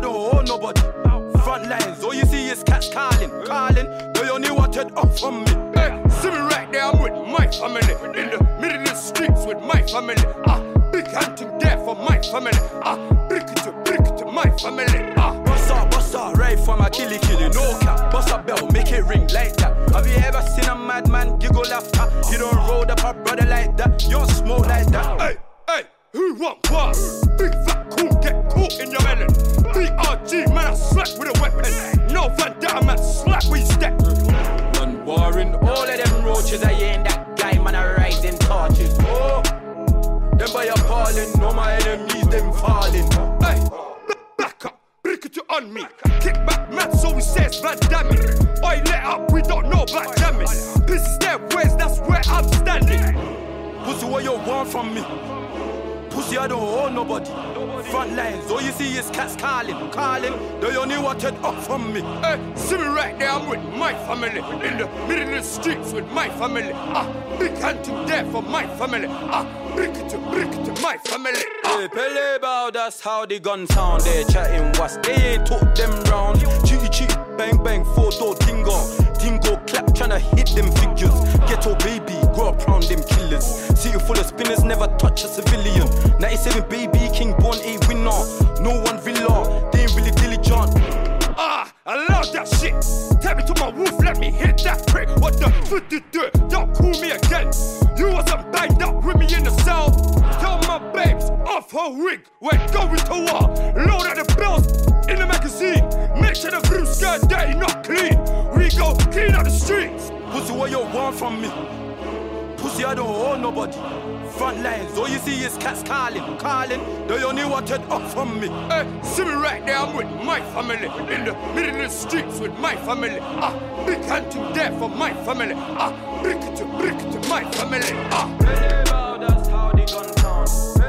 I don't owe nobody. Front lines, all you see is cats calling, calling. They only wanted up from me. Hey, see me right there, I'm with my family. In the middle of the streets with my family. Ah, big hunting there for my family. Ah, brick it to brick it to my family. Ah, Bust up, bust up, right for my killy killy, no cap. Bust up bell, make it ring like that. Have you ever seen a madman giggle after? You don't roll up a brother like that, you don't smoke like that. hey, hey, who want what? In your melon. BRG, man, I slap with a weapon. No Van Damme, man, slap with step. Man, warring all of them roaches, I ain't that guy, man, I rising torches. Oh, them by appalling, all my enemies, them falling. Hey, back up, brick it on me. Kick back, man, so he says Van Damme. Oi, let up, we don't know about jamming. This is their ways, that's where I'm standing. Pussy, what you want from me? Pussy, I don't owe nobody. Front lines, all you see is cats calling, calling. They only wanted up from me. Hey, see me right there, I'm with my family. In the middle of the streets with my family. Ah, big hunting there for my family. Ah, brick to brick to my family. Ah. Hey, Pele bow, that's how the gun sound. They chatting what's they ain't took them round. Chitty chitty, bang bang, four door tingo. Tingo clap, tryna hit them figures. Ghetto baby, grow up round them killers. City full of spinners, never touch a civilian. 97 baby, king born a winner. No one villa, they ain't really diligent. Ah, I love that shit. Tell me to my roof, let me hit that prick. What the fuck did you do? Don't call me again. You wasn't banged up with me in the cell. Tell my babes off her wig. We're going to war. Load of the bills in the magazine. Make sure the blue skirt dirty, not clean. We go clean up the streets. Pussy, what you want from me? See, I don't owe nobody. Front lines, all you see is cats calling, calling. They only wanted up from me. Hey, see me right there, I'm with my family. In the middle of the streets with my family. Ah, big hand to there for my family. Ah, brick to brick to my family. Ah. That's how they sound.